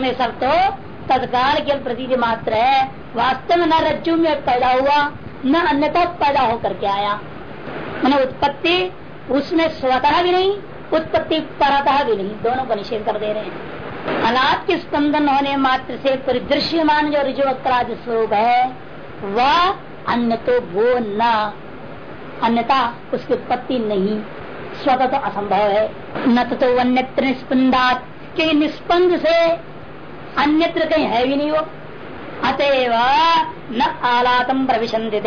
में सब तो तत्काल केवल प्रतीति मात्र है। वास्तव में न रज्जु में पैदा हुआ, न अन्यथा पैदा होकर के आया। मैंने उत्पत्ति, उसमें स्वतः भी नहीं, उत्पत्ति परतः भी नहीं। दोनों को निषेध कर दे रहे हैं। अनाथ के स्पंदन होने मात्र से परिदृश्यमान जो ऋजुवक्रादि स्वरूप है, वह अन्य तो वो न, अन्यथा उसकी उत्पत्ति नहीं। स्वतः तो असंभव है। न तो अन्यत्र निस्पंदात, क्योंकि निस्पंद से अन्यत्र कहीं है भी नहीं वो। अतएव न आलातम प्रविशंदित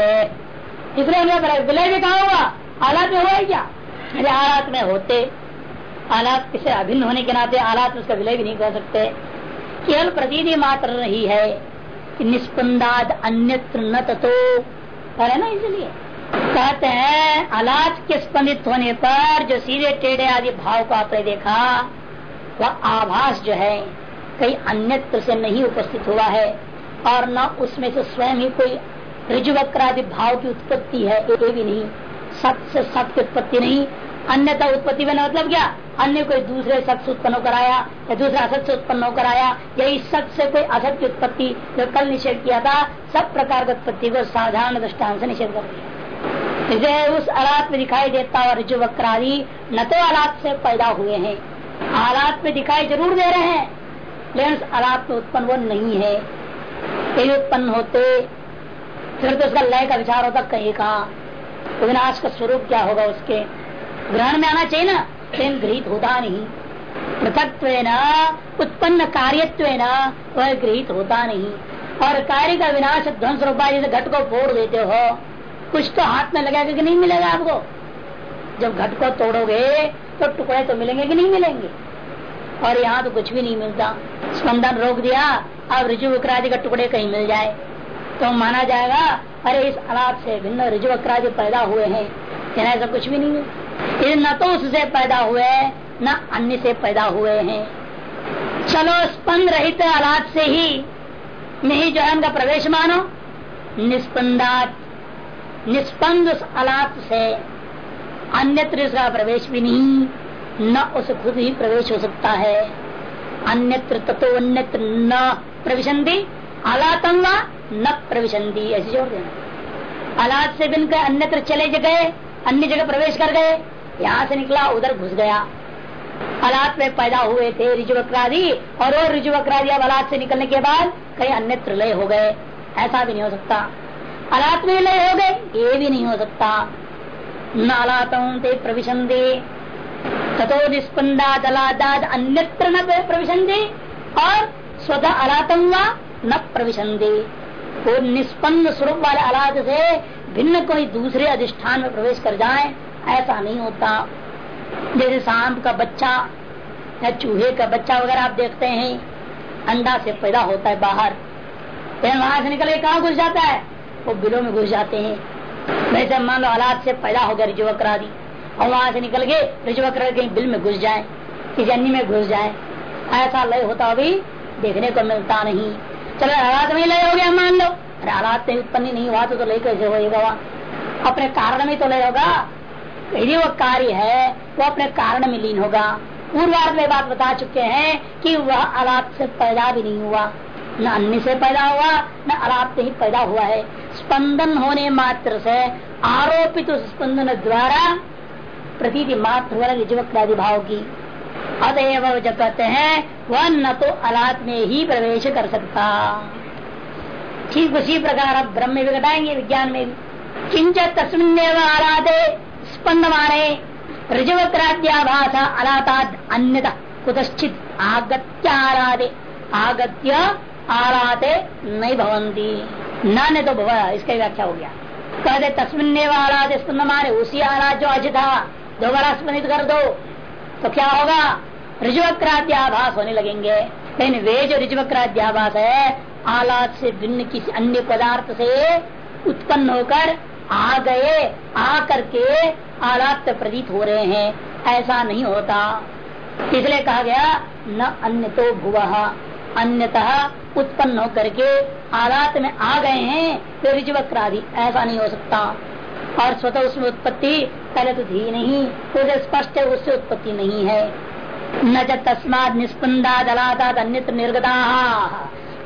इसलिए विलय भी कहा हुआ? आलात में हुआ क्या? अरे आलात में होते। आलात से अभिन्न होने के नाते आलात उसका विलय भी नहीं कर सकते। केवल प्रतीति मात्र रही है कि निष्पन्दाद अन्यत्र न तो है ना इसलिए? कहते हैं, आलात के स्पंदित होने पर जो सीधे टेढ़े आदि भाव को आपने देखा, वह आभास जो है कहीं अन्यत्र से नहीं उपस्थित हुआ है और न उसमें से स्वयं ही कोई ऋजुवक्रादि भाव की उत्पत्ति है ये भी नहीं। सत से सत की उत्पत्ति नहीं। अन्यथा उत्पत्ति में मतलब क्या? अन्य कोई दूसरे सत से उत्पन्न होकर आया, या दूसरा असत से उत्पन्न होकर आया या इस सत से कोई असत की उत्पत्ति जो कल निषेध किया था, सब प्रकार की उत्पत्ति को साधारण दृष्टान से निषेध कर दिया। उस आलात में दिखाई देता और जो वक्रादि न तो आलात से पैदा हुए हैं आलात में दिखाई ज़रूर दे रहे हैं। लेकिन उस आलात में उत्पन्न वो नहीं है। उत्पन्न होते, फिर तो उसका लय का विचार होता, कहीं कहा विनाश का स्वरूप क्या होगा उसके? ग्रहण में आना चाहिए ना, लेकिन गृहित होता नहीं। पृथक उत्पन्न कार्यत्व वह गृहित होता नहीं। और कार्य का विनाश ध्वंस रूपा जैसे घट को फोड़ देते हो, कुछ तो हाथ में लगेगा कि नहीं मिलेगा आपको? जब घट को तोड़ोगे तो टुकड़े तो मिलेंगे कि नहीं मिलेंगे? और यहाँ तो कुछ भी नहीं मिलता। स्पंदन रोक दिया, अब ऋजु विक्रादि का टुकड़े कहीं मिल जाए। तो माना जाएगा, अरे इस अलाप से भिन्न ऋजु विक्रादि पैदा हुए हैं। ऐसा कुछ भी नहीं है। न तो उससे पैदा हुए, न अन्य से पैदा हुए हैं। चलो, स्पंद रहित आलात से ही नहीं जो है उनका प्रवेश मानो। निस्पंदात, निस्पंद उस आलात से अन्यत्र प्रवेश भी नहीं। न उस खुद ही प्रवेश हो सकता है। अन्यत्र तत्व अन्यत्र न प्रविशंति अलातंगा न प्रविशंति ऐसे जोड़ देना। आलात से बिन अन्यत्र चले गए, अन्य जगह प्रवेश कर गए, यहाँ से निकला, उधर घुस गया। अलात में पैदा हुए थे रिजुवक्रादि और वो रिजुवक्रादि अब हालात से निकलने के बाद कहीं अन्यत्र लय हो गए। ऐसा भी नहीं हो सकता। अलात में लय हो गए, ये भी नहीं हो सकता। नालातों ते प्रविशंदे तथो निस्पंदा दलादाद अन्यत्र न प्रविशंदे और स्वतः अलातम व न प्रविशंदे वो निष्पन्न स्वरूप वाले अलाद से भिन्न कोई दूसरे अधिष्ठान में प्रवेश कर जाए, ऐसा नहीं होता। जैसे सांप का बच्चा या चूहे का बच्चा वगैरह आप देखते हैं, अंडा से पैदा होता है बाहर। फिर वहाँ से निकल के कहा घुस जाता है? वो बिलों में घुस जाते हैं। वैसे मान लो हालात से पैदा हो गया रिजुवक्रा दी। और वहाँ से निकल के रिजुवक्रा कहीं बिल में घुस जाए किसी अन्य में घुस जाए। ऐसा लय होता अभी देखने को मिलता नहीं। चलो हालात में लय हो गया मान लो। अरे हालात में उत्पन्न नहीं हुआ तो, तो लय कैसे होगा वहाँ अपने कारण में तो लय होगा। यदि वो कार्य है वो अपने कारण में लीन होगा। पूर्वार्ध में बात बता चुके हैं कि वह अलाप से पैदा भी नहीं हुआ। न अन्य से पैदा हुआ न अलाप से ही पैदा हुआ है। स्पंदन होने मात्र से आरोपित उस स्पंदन द्वारा प्रतीति मात्र वाला निजवक्रादि भाव की। अतएव जब कहते हैं, वह न तो अलात में ही प्रवेश कर सकता। ठीक उसी प्रकार अब ब्रह्म भी घटाएँगे विज्ञान में भी। किंच तस्मिन आराधे स्पंद माने ऋजवक्राद्याभास अलाताद अन्य कुतश्चित आगत्य आराधे। आगत्य आराधे नहीं भवंती न तो भव, इसका व्याख्या हो गया। कहते तस्मिन आराधे स्पंद माने उसी आराध जो अज था। दोबारा स्मृत कर दो। तो क्या होगा? ऋजवक्राद्याभास होने लगेंगे। लेकिन वे जो ऋजवक्राद्याभास है आलात से भिन्न किसी अन्य पदार्थ से उत्पन्न होकर आ गए, आ करके आलात प्रतीत हो रहे हैं। ऐसा नहीं होता। इसलिए कहा गया, न अन्य तो भुव। अन्यतः उत्पन्न होकर के आलात में आ गए हैं तो ऋजवक्रादि। ऐसा नहीं हो सकता। और स्वतः उसमें उत्पत्ति पहले तो थी नहीं तो स्पष्ट है उससे उत्पत्ति नहीं है। न च तस्मात निस्पंदा दलाता अन्यत्र निर्गता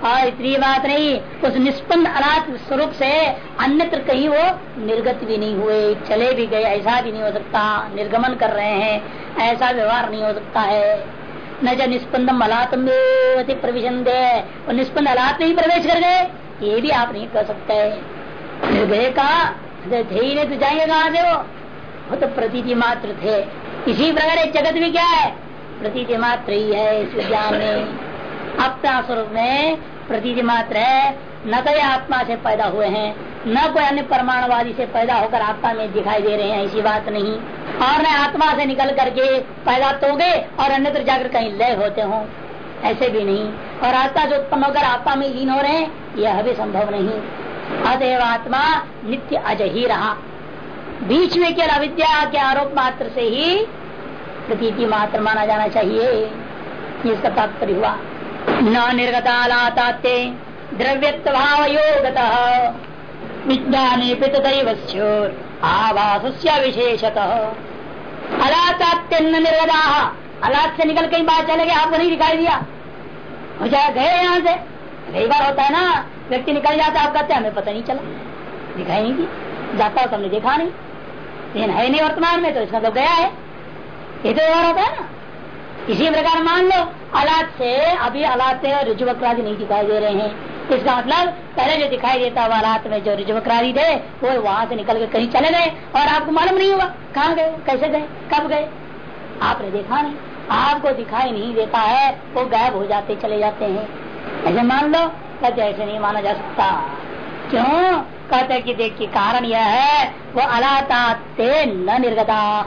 और इतनी बात नहीं, उस निष्पन्न अनाथ स्वरूप से अन्यत्र कहीं वो निर्गत भी नहीं हुए, चले भी गए, ऐसा भी नहीं हो सकता। निर्गमन कर रहे हैं, ऐसा व्यवहार नहीं हो सकता है। न जो निष्पन्द अलात्म प्रवेशन दे और निष्पन्न अलात में ही प्रवेश कर गए, ये भी आप नहीं कर सकते। निर्भय का नहीं तो जाएँगे कहाँ से वो? तो प्रतीति मात्र थे। इसी प्रकार जगत भी क्या है? प्रतीति मात्र ही है इस विज्ञान में। अपना स्वरूप में प्रतीति मात्र है। न तो आत्मा से पैदा हुए हैं, न कोई अन्य परमाणुवादी से पैदा होकर आत्मा में दिखाई दे रहे हैं, ऐसी बात नहीं। और न आत्मा से निकल करके पैदा तो गए और अन्यत्र जाकर कहीं लय होते हो। ऐसे भी नहीं। और आत्मा जो उत्पन्न होकर आत्मा में लीन हो रहे हैं, यह भी संभव नहीं। अतएव आत्मा नित्य अज ही रहा। बीच में केवल अविद्या के आरोप मात्र से ही प्रतीति मात्र माना जाना चाहिए। इसका तात्पर्य हुआ। न निर्गतालाते द्रव्यत्व भाव योगत विज्ञाने पितदैवस्योर आवास विशेषतः। निर्गता। अलात से निकल कई बात चले गए, आपको नहीं दिखाई दिया। हो जाए, गए यहाँ से। कई बार होता है ना, व्यक्ति निकल जाता है, आप कहते हैं, हमें पता नहीं चला। दिखाई नहीं दी जाता हो तो हमने देखा नहीं। लेकिन है नहीं वर्तमान में तो इसका तो गया है। ये तो व्यवहार होता है ना। इसी प्रकार मान लो अलात से अभी अलात से ऋजुवक्रादि नहीं दिखाई दे रहे हैं। इसका मतलब पहले जो दिखाई देता हुआ अलात में जो ऋजुवक्रादि थे, वो वहाँ से निकल के कहीं चले गए, और आपको मालूम नहीं हुआ कहाँ गए, कैसे गए, कब गए। आपने देखा नहीं। आपको दिखाई नहीं देता है, वो गायब हो जाते, चले जाते हैं। ऐसे मान लो कहते ऐसे नहीं माना जा सकता। क्यों? कहते कि देखिए कारण यह है, वो अलाता न निर्गता।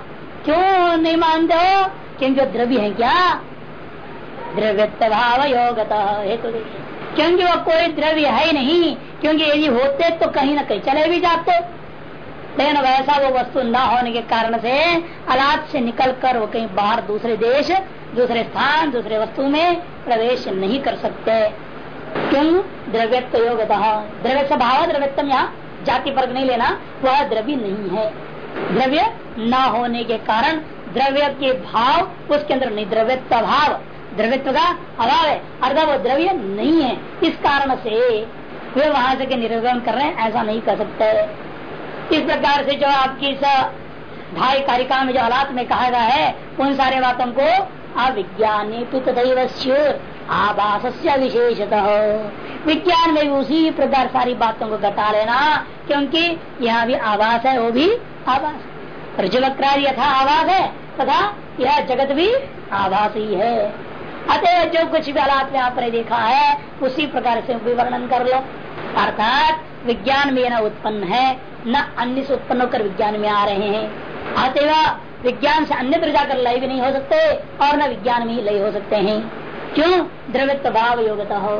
क्यों नहीं मानते हो? क्योंकि द्रव्य है क्या? द्रव्य भाव योगत हेतु क्योंकि वो कोई द्रव्य है ही नहीं, क्योंकि यदि होते तो कहीं ना कहीं चले भी जाते। लेकिन वैसा वो वस्तु न होने के कारण से अलाद से निकल कर वो कहीं बाहर दूसरे देश, दूसरे स्थान, दूसरे वस्तु में प्रवेश नहीं कर सकते। क्यों द्रव्यत्व योग द्रव्य स्वभाव द्रव्यत्म यहाँ जाति वर्ग नहीं लेना, वह द्रव्य नहीं है। द्रव्य न होने के कारण द्रव्य के भाव, उसके अंदर नहीं द्रव्यत्व भाव द्रव्यत्व का अभाव है, अर्थात वो द्रव्य नहीं है। इस कारण से वे वहाँ से निर्गमन कर रहे हैं, ऐसा नहीं कर सकते। इस प्रकार से जो आपकी ढाई कारिका में जो हालात में कहा गया है, उन सारे बातों को अविज्ञानी आभास विशेषतः। विज्ञान में उसी प्रकार सारी बातों को घटा लेना, क्योंकि यहाँ भी आवास है, वो भी आवास प्रज्वक्रादि यथा आवास है, तथा यह जगत भी आवास ही है। अतः जो कुछ भी हालात में आपने देखा है, उसी प्रकार से विवर्णन कर लो। अर्थात, विज्ञान में न उत्पन्न है, न अन्य से उत्पन्न होकर विज्ञान में आ रहे हैं। अतएव, विज्ञान से अन्य जाकर लय भी नहीं हो सकते, और न विज्ञान में ही लय हो सकते हैं। क्यों? द्रवित्व भाव योगता हो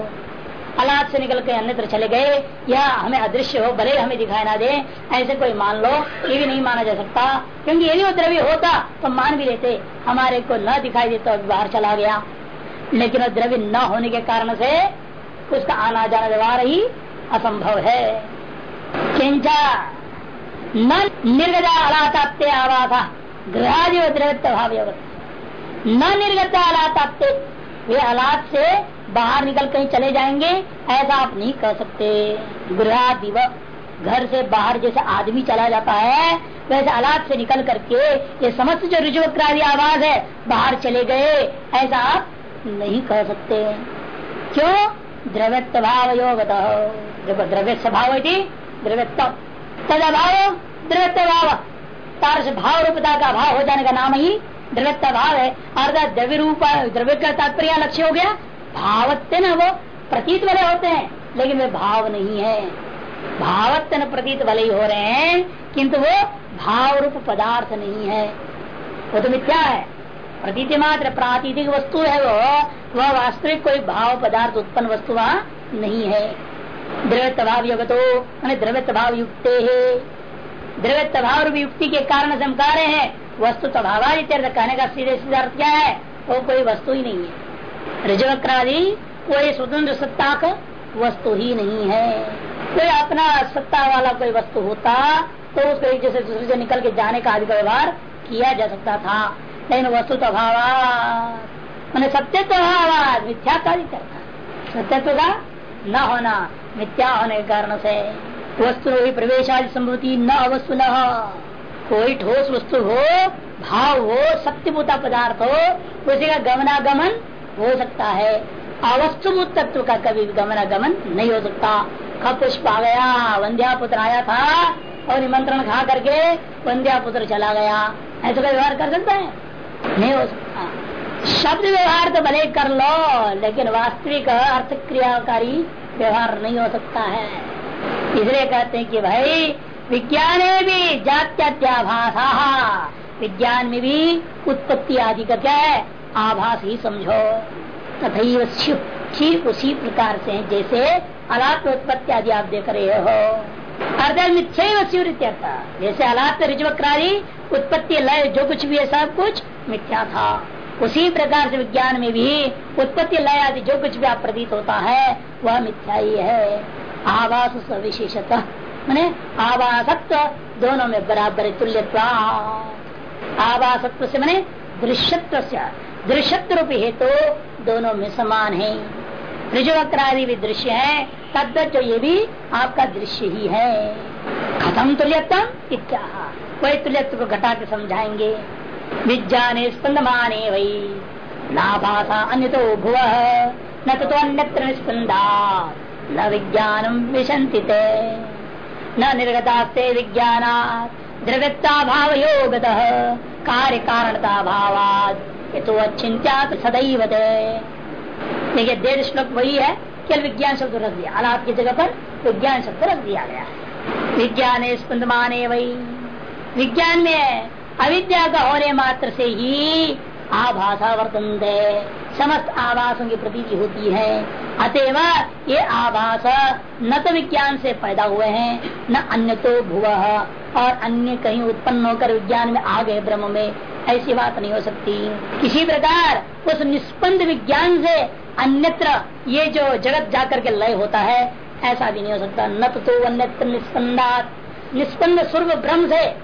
हालात से निकल के अन्यत्र चले गए। या हमें अदृश्य हो, भले हमें दिखाई ना दे। ऐसे कोई मान लो, ये भी नहीं माना जा सकता। क्योंकि यदि वो द्रव्य होता तो मान भी लेते। हमारे को न दिखाई देता तो बाहर चला गया। लेकिन वो द्रव्य न होने के कारण से उसका आना जाना व्यवहार ही असंभव है। निर्गता अलाताप्ते आवासा। गृहादि द्रवित्व भाव न निर्गता अलाताप्ते वे हालात से बाहर निकल कहीं चले जाएँगे, ऐसा आप नहीं कह सकते। गृह घर से बाहर जैसे आदमी चला जाता है, वैसे हालात से निकल करके ये समस्त जो रिजुवक्रादी आवाज़ है, बाहर चले गए, ऐसा आप नहीं कह सकते। क्यों? द्रव्यत्व भाव योग द्रव्य स्वभाव द्रव्यत्व तद अभाव द्रव्यत्व भाव तार भाव रूपता का भाव हो जाने का नाम ही द्रव्यत्व भाव है। अर्थात द्रव्य रूप, द्रव्य का तात्पर्य लक्ष्य हो गया, भावत्य न वो प्रतीत वाले होते हैं। लेकिन वे भाव नहीं है। भावत्य प्रतीत वाले ही हो रहे हैं, किंतु वो भाव रूप पदार्थ नहीं है। वो तो मिथ्या है। प्रतीति मात्र प्रातीतिक वस्तु है वो। वह वास्तविक कोई भाव पदार्थ, उत्पन्न वस्तु वहाँ नहीं है। द्रव्य भाव युगतो, मैंने द्रव्य भाव युक्त है। द्रव्य भाव रूप युक्ति के कारण हम कह रहे हैं वस्तु तभावादी कहने का सीधे सीधा अर्थ क्या है, वो कोई वस्तु ही नहीं है। रजवक्रादि, कोई स्वतंत्र सत्ता का वस्तु ही नहीं है। कोई अपना सत्ता वाला कोई वस्तु होता तो उसको एक जैसे दूसरे से निकल के जाने का अधिक व्यवहार किया जा सकता था। लेकिन वस्तु तो अभाव मैंने सत्य तो अभाव मिथ्या कार्य करना सत्यत्व का न होना, मिथ्या होने के कारण से। वस्तु प्रवेश आदि संभूति, न अवस्तु न कोई ठोस वस्तु हो, भाव हो सत्यभूता पदार्थ हो, उसी का गमनागमन हो सकता है। अवस्तुभूत तत्व का कभी गमनागमन नहीं हो सकता। कब पुष्प आ गया वंध्या पुत्र आया था, और निमंत्रण खा करके वंध्या पुत्र चला गया। ऐसा का व्यवहार कर सकता है? नहीं हो सकता। शब्द व्यवहार तो भले कर लो, लेकिन वास्तविक अर्थ क्रियाकारी व्यवहार नहीं हो सकता है। इसलिए कहते हैं कि भाई विज्ञान भी जात्याभाषा विज्ञान में भी उत्पत्ति आदि का क्या है आभास ही समझो। तथा ठीक उसी प्रकार से है जैसे अलात्म उत्पत्ति आदि आप देख रहे हो। अर्थात मिथ्या जैसे अलात्म रिजवक्रारी उत्पत्ति लय, जो कुछ भी है सब कुछ मिथ्या था। उसी प्रकार से विज्ञान में भी उत्पत्ति लय आदि जो कुछ भी आप प्रतीत होता है, वह मिथ्या ही है। आवास सविशेषतः मैंने आवासत्व दोनों में बराबर तुल्य आवासत्व से मैंने दृश्यत्व से। दृश्यत्व रूप हेतु तो दोनों में समान है। ऋजुवक्रादि भी दृश्य है तद जो ये भी आपका दृश्य ही है। खत्म तुल्यत्म इत्या वही तुल्यत्व को घटा के समझाएँगे। विज्ञाने स्पंदमाने वही लाभाषा अन्य तो भुव। न तो अन्यत्र निस्पंदा न विज्ञानम विशंति न निर्गतास्ते विज्ञान द्रव्यता भाव योग कार्य कारणता भावाद ये तो अचिंत्या सदैव देखिए डेढ़ श्लोक वही है, केवल विज्ञान शब्द रख दिया। अलाप की जगह पर विज्ञान शब्द रख दिया गया। है विज्ञान स्पंदमाने वही। विज्ञान में अविद्या का होने मात्र से ही आभाषा वर्तन समस्त आभासों की प्रतीति होती है। अतएव ये आभास न तो विज्ञान से पैदा हुए हैं, न अन्य तो भुव। और अन्य कहीं उत्पन्न होकर विज्ञान में आ गए ब्रह्म में, ऐसी बात नहीं हो सकती। किसी प्रकार उस निष्पन्द विज्ञान से अन्यत्र ये जो जगत जाकर के लय होता है, ऐसा भी नहीं हो सकता। न तो अन्यत्र निष्पन्दात। निष्पन्द स्वर्ग ब्रह्म से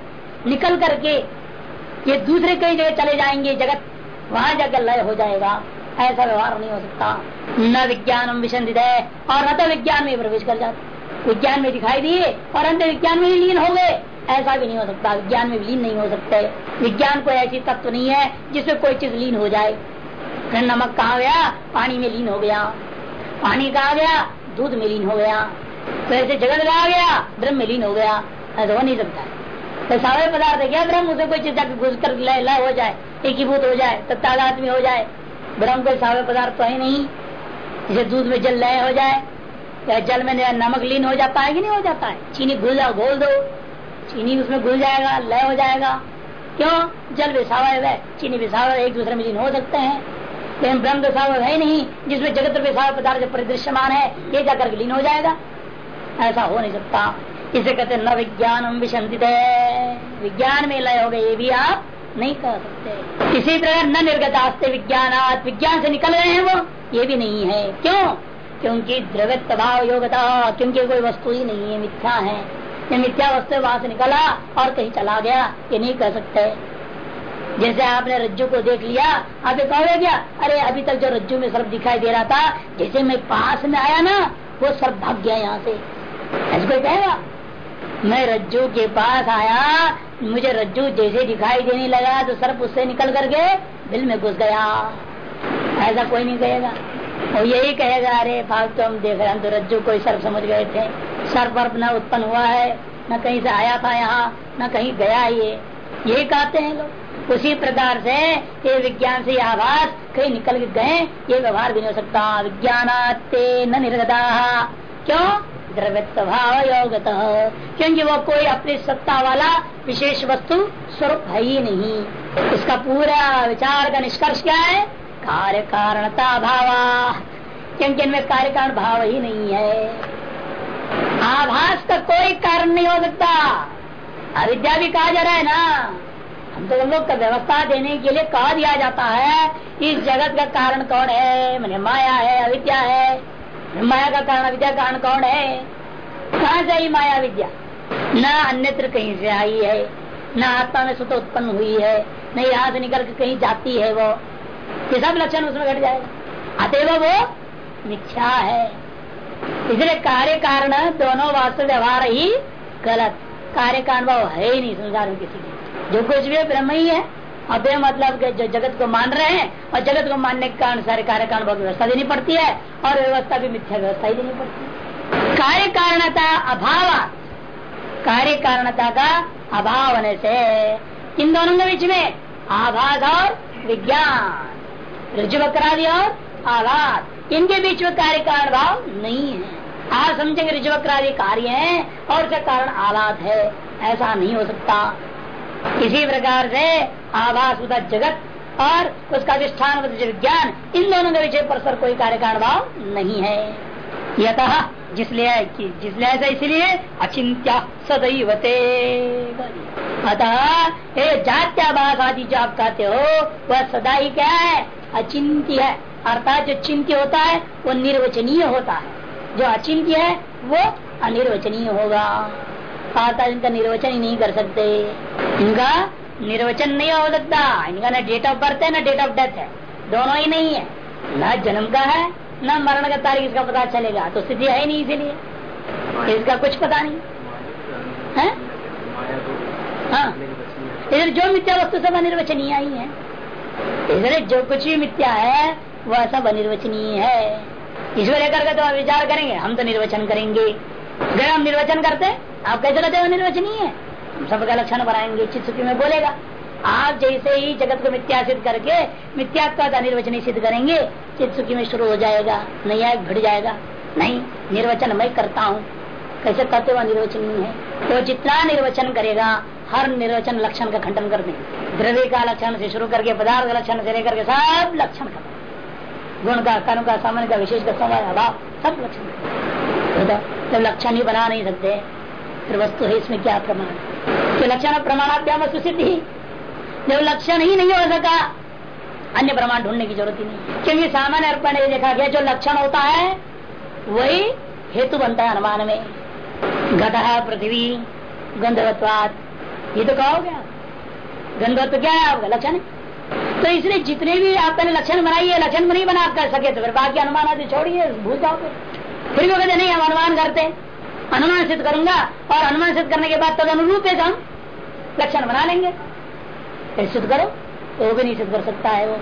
निकल करके ये दूसरे कई जगह चले जाएँगे जगत। वहाँ जाकर लय हो जाएगा। ऐसा व्यवहार नहीं हो सकता। न विज्ञान विसंदित है और न तो विज्ञान में प्रवेश कर जाते। विज्ञान में दिखाई दिए, और अंत विज्ञान में लीन हो गए। ऐसा भी नहीं हो सकता। विज्ञान में लीन नहीं हो सकते। विज्ञान कोई ऐसी तत्व नहीं है जिसमें कोई चीज़ लीन हो जाए। फिर नमक कहा गया? पानी में लीन हो गया। पानी कहा गया? दूध में लीन हो गया। वैसे तो जगत कहा गया, ब्रह्म में लीन हो गया। ऐसा हो नहीं सकता। तो सारे पदार्थ है क्या ब्रह्म? उसे कोई चीज़ जाकर घुस कर लय लय हो जाए, एकीभूत हो जाए तत्तादात में हो जाए। ब्रह्म कोई सावे पदार्थ तो है नहीं। जैसे दूध में जल लय हो जाए, या जल में नमक लीन हो जाता है कि नहीं हो जाता है चीनी घुल जाओ, घोल दो। चीनी उसमें घुल जाएगा लय हो जाएगा। क्यों? जल विसावा है चीनी विसावा एक दूसरे में लीन हो सकते हैं। लेकिन ब्रह्म विसावा है नहीं, जिसमें जगत विसावा पदार्थ परिदृश्यमान है, ये जाकर लीन हो जाएगा। ऐसा हो नहीं सकता। इसे कहते न विज्ञान विशंसित विज्ञान में लय हो गए, ये भी आप नहीं कह सकते। इसी प्रकार न निर्गत निर्गतास्ते विज्ञान विज्ञान से निकल गए हैं वो, ये भी नहीं है। क्यों? क्योंकि द्रव्य भाव योगता क्योंकि कोई वस्तु ही नहीं है, मिथ्या है। ये मिथ्या वस्तु वहाँ से निकला और कहीं चला गया, ये नहीं कह सकते। जैसे आपने रज्जु को देख लिया, आप कहोगे क्या? अरे, अभी तक जो रज्जु में सर्प दिखाई दे रहा था, जैसे मैं पास में आया ना, वो सर्प भाग गया यहाँ से। ऐसे कोई कहेगा? मैं रज्जू के पास आया, मुझे रज्जू जैसे दिखाई देने लगा तो सर्प उससे निकल करके दिल में घुस गया। ऐसा कोई नहीं कहेगा। वो यही कहेगा, अरे फालतू हम देख रहे हैं तो रज्जू कोई सर्प समझ गए थे। सर्प अर्प न उत्पन्न हुआ है, न कहीं से आया था यहाँ, न कहीं गया ये। यही कहते हैं लोग। उसी प्रकार से ये विज्ञान से आवाज़ कहीं निकल गए, ये व्यवहार भी नहीं हो सकता। विज्ञान न निर्गता क्यों? द्रव्यत्व भाव योगत क्योंकि वो कोई अपनी सत्ता वाला विशेष वस्तु, स्वरूप है ही नहीं। इसका पूरा विचार का निष्कर्ष क्या है? कार्य कारणता भाव क्योंकि इनमें कार्य कारण भाव ही नहीं है। आभास का कोई कारण नहीं हो सकता। अविद्या भी कहा जा रहा है ना। हम तो लोग का व्यवस्था देने के लिए कहा दिया जाता है, इस जगत का कारण कौन है? मैंने माया है, अविद्या है। माया का कारण विद्या कारण कौन है? कहा से आई माया विद्या न अन्यत्र कहीं से आई है, न आत्मा में स्वतः उत्पन्न हुई है नहीं यहाँ से निकल के कहीं जाती है वो। ये सब लक्षण उसमें घट जाएगा। अतएव वो मिथ्या है। इसलिए कार्य कारण दोनों वास्तव व्यवहार ही गलत। कार्य कारण अनुभव है ही नहीं, संसार में किसी की। जो कुछ भी ब्रह्म ही है। अब मतलब जो जगत को मान रहे हैं और जगत को मानने के कारण सारे कार्य का अनुभव व्यवस्था देनी पड़ती है और व्यवस्था भी मिथ्या व्यवस्था ही देनी पड़ती है। कार्य कारणता अभाव। कार्य कारणता का अभाव होने से इन दोनों के बीच में आभास और विज्ञान ऋजुवक्रादि और आघात इनके बीच में कार्य कारण भाव नहीं है। आप समझेंगे ऋजुवक्रादि कार्य है और उसका कारण आलात है, ऐसा नहीं हो सकता। इसी प्रकार से आभास जगत और उसका अधिष्ठान विज्ञान, इन दोनों के विषय पर कोई कार्य कारण भाव नहीं है। यतः जिसलिए जिसलिए ऐसा इसलिए अचिंत्या सदैव अतः ये जात्याभास आदि जो आप कहते हो, वह सदा ही क्या है? अचिंत्य है। अर्थात जो चिंत्य होता है, वो निर्वचनीय होता है। जो अचिंत्य है, वो अनिर्वचनीय होगा। अर्थात इनका निर्वचन ही नहीं कर सकते। इनका निर्वचन नहीं हो सकता। इनका न डेट ऑफ़ बर्थ है, न डेट ऑफ़ डेथ है। दोनों ही नहीं है। न जन्म का है, न मरण का तारीख इसका पता चलेगा। तो स्थिति है नहीं इसीलिए। इसका कुछ पता नहीं। है? हाँ। इधर जो मिथ्या वस्तु सब अनिर्वचनीय ही है। इसलिए जो कुछ भी मिथ्या है, वह सब अनिर्वचनीय है। इसको लेकर के तो विचार करेंगे, हम तो निर्वचन करेंगे। अगर हम निर्वचन करते आप कैसे कहते हो, निर्वचनीय? हम सबका लक्षण बनाएँगे चित्सुखी में बोलेगा। आप जैसे ही जगत को मिथ्या सिद्ध करके मिथ्यात्व निर्वचनी सिद्ध करेंगे चित्सुखी में शुरू हो जाएगा, नया भिड़ जाएगा। नहीं निर्वचन मैं करता हूँ। कैसे करते हुआ निर्वचनीय है? तो जितना निर्वचन करेगा, हर निर्वचन लक्षण का खंडन कर देंगे। द्रव्य का लक्षण से शुरू करके, पदार्थ का लक्षण से लेकर के सब लक्षण कर गुण का, कर्म का, सामान्य का, विशेष का समय अभाव, सब लक्षण। जब लक्षण ही बना नहीं सकते। फिर वस्तु है, इसमें क्या प्रमाण तो लक्षण प्रमाणाभ्याम वस्तु सिद्धि जब लक्षण ही नहीं हो सका, अन्य प्रमाण ढूँढने की ज़रूरत ही नहीं क्योंकि सामान्य अर्पण ये देखा गया, जो लक्षण होता है, वही हेतु बनता है अनुमान में। घट पृथ्वी गंधवत्वाद ये तो कहा हो गया। गंधवत्व क्या है आपका? लक्षण तो इसलिए जितने भी आप पहले लक्षण है, लक्षण नहीं बना कर सके तो फिर बाकी अनुमान आदि छोड़िए, भूल जाओगे। फिर भी कहते नहीं, हम अनुमान करते अनुमान सिद्ध करूँगा और अनुमान सिद्ध करने के बाद तद अनुरूप है हम लक्षण बना लेंगे। फिर सिद्ध करो तो वो भी नहीं सिद्ध कर सकता है वो।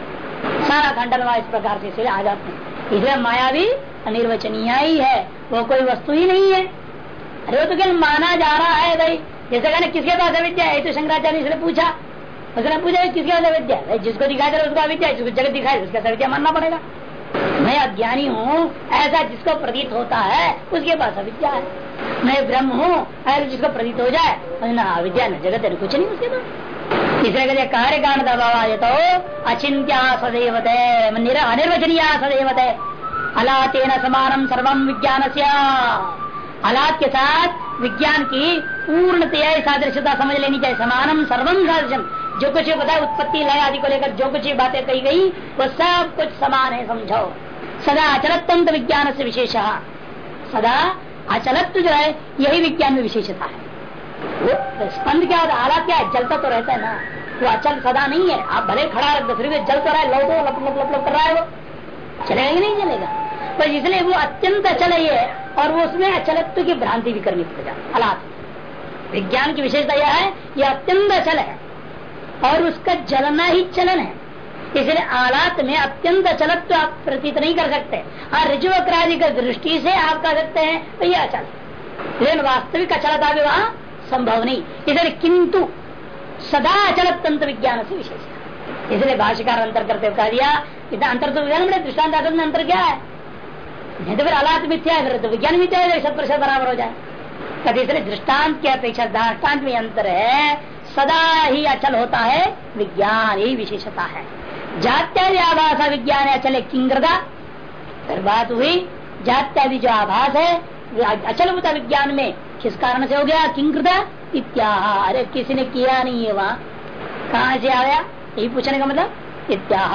सारा खंडन इस प्रकार से आ जाते हैं। इसलिए माया भी अनिर्वचनीय ही है, वो कोई वस्तु ही नहीं है। अरे वो तो क्या माना जा रहा है भाई। जैसे कहने किसके पास अविद्या है तो शंकराचार्य इसलिए पूछा। उसने पूछा किसके पास अविद्या है? जिसको दिखाई दे उसको अविद्या जिसको जगत दिखाई उसका अविद्या मानना पड़ेगा। मैं अज्ञानी हूँ, ऐसा जिसको प्रतीत होता है, उसके पास अविद्या है। मैं ब्रह्म हूँ ऐसा जिसको प्रतीत हो जाए न अविद्या न जगत है कुछ नहीं उसके पास। इसलिए कहते कार्य कारण दबाव तो अचिंत्या सदैवते अनिर्वचनीय सदैवते। अलातेन समानम सर्वम विज्ञान से अलात के साथ विज्ञान की पूर्णतया सादृश्यता समझ लेनी चाहिए। समानम सर्वम सादृश्यम जो कुछ बताया उत्पत्ति लय आदि को लेकर जो कुछ बातें कही गई, वो सब कुछ समान है, समझो। सदा अचलत्व विज्ञान से विशेष। सदा अचलत्व जो है यही विज्ञान में विशेषता है। वो स्पंद क्या, आला क्या है? जलता तो रहता है ना। वो अचल सदा नहीं है। आप भले खड़ा रख दो, फिर भी जल तो रहा है, लौटो, लप लप लप लप कर रहा है वो। चलेगा नहीं चलेगा? पर इसलिए वो अत्यंत अचल ही है, और वो उसमें अचलत्व की भ्रांति भी करनी पड़ जाती हालात विज्ञान की विशेषता यह है ये अत्यंत अचल है, और उसका जलना ही चलन है। इसलिए आलात में अत्यंत अचलत्व तो आप प्रतीत नहीं कर सकते। हाँ ऋजुवक्रादि की दृष्टि से आप कह सकते हैं तो यह अचल लेकिन वास्तविक अचलता भी वहाँ संभव नहीं। इसलिए किंतु सदा अचल तंत्र विज्ञान से विशेष इसलिए भाष्यकार अंतर करते कह दिया इतना अंतर तो विज्ञान बड़े दृष्टांत अंतर क्या है? नहीं तो फिर आलात मिथ्या है? फिर तो विज्ञान मिथ्या है? शत प्रतिशत बराबर हो जाए। इसलिए दृष्टांत की अपेक्षा दृष्टांत में अंतर है। सदा ही अचल होता है, विज्ञान यही विशेषता है। जात्यादि आभास विज्ञान है अचल किंग्रदा फिर बात हुई जात्यादि जो आभास है। अचल होता विज्ञान में किस कारण से हो गया? किंग्रदा इत्या अरे किसी ने किया नहीं है वहाँ। कहा से आया? यही पूछने का मतलब? इत्या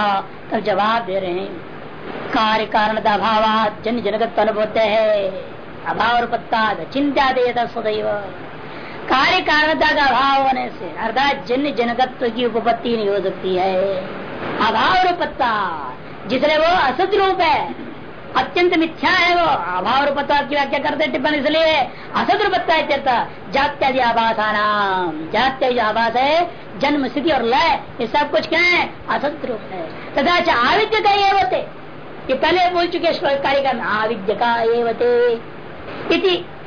तब जवाब दे रहे हैं। कार्य कारण अभाव जन जनगत अनुभव है। अभाव और पत्ता चिंता देता सदैव कार्य कारणता का अभाव होने से अर्थात जन्य जनकत्व की उपपत्ति नहीं हो सकती है, अभाव रूपत्ता जिसने वो असत रूप है, अत्यंत मिथ्या है वो, अभाव रूपत्ता की व्याख्या करते टिप्पणी, इसलिए असत रूपत्ता जात्यादि नाम जात्यादि आभास है, जन्म, स्थिति और लय, ये सब कुछ क्या है? असत रूप है। तथा आविद्य का ये होते ये पहले बोल चुके कार्य का आविद्य का ये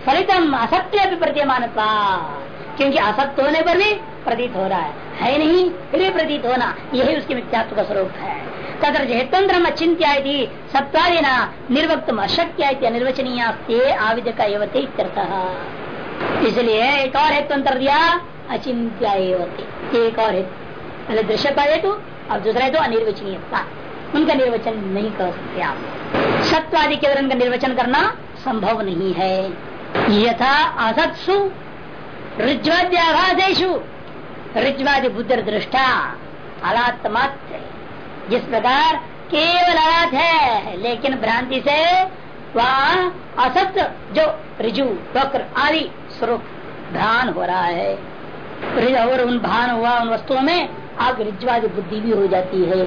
फलितम असत्य भी क्योंकि असत्य होने पर भी प्रतीत हो रहा है। है नहीं, फिर प्रतीत होना, यही उसके मिथ्यात्व का स्वरूप है। तथा हेतंत्र अचिंत्या सत्वादिना निर्वक्त अशक्य निर्वचनीय आविद का इसलिए एक और हेतुअंतर दिया अचिंत्या एक और हेतु। दृश्य का हेतु और दूसरा हेतु अनिर्वचनीय उनका निर्वचन नहीं कर सकते आप। सत्वादि के का निर्वचन करना संभव नहीं है। यथा असत्सु ऋज्वाद्याभादेशु ऋज्वादि बुद्ध दृष्टा अलात्मात्र जिस प्रकार केवल अलात है, लेकिन भ्रांति से वह असत्य जो रिजु वक्र आदि स्वरूप भान हो रहा है। और उन भान हुआ उन वस्तुओं में आग रिज्वादी बुद्धि भी हो जाती है।